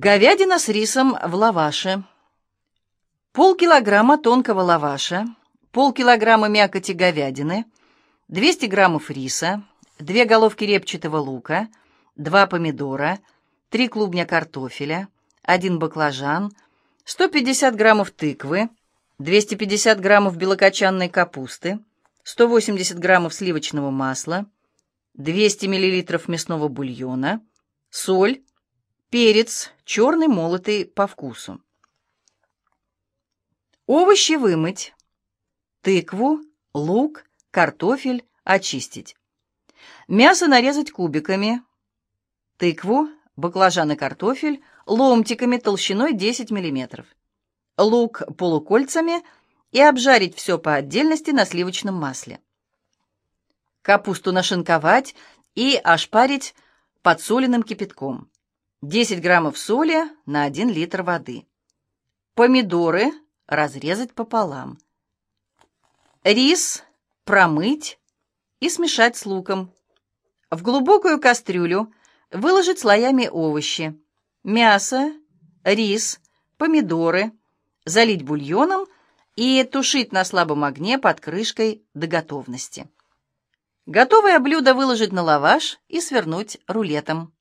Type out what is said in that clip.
Говядина с рисом в лаваше. Полкилограмма тонкого лаваша, полкилограмма мякоти говядины, 200 граммов риса, 2 головки репчатого лука, 2 помидора, 3 клубня картофеля, 1 баклажан, 150 граммов тыквы, 250 граммов белокочанной капусты, 180 граммов сливочного масла, 200 миллилитров мясного бульона, соль, перец, черный молотый по вкусу. Овощи вымыть, тыкву, лук, картофель очистить. Мясо нарезать кубиками, тыкву, баклажан и картофель ломтиками толщиной 10 мм, лук полукольцами и обжарить все по отдельности на сливочном масле. Капусту нашинковать и ошпарить подсоленным кипятком. 10 граммов соли на 1 литр воды. Помидоры разрезать пополам. Рис промыть и смешать с луком. В глубокую кастрюлю выложить слоями овощи, мясо, рис, помидоры, залить бульоном и тушить на слабом огне под крышкой до готовности. Готовое блюдо выложить на лаваш и свернуть рулетом.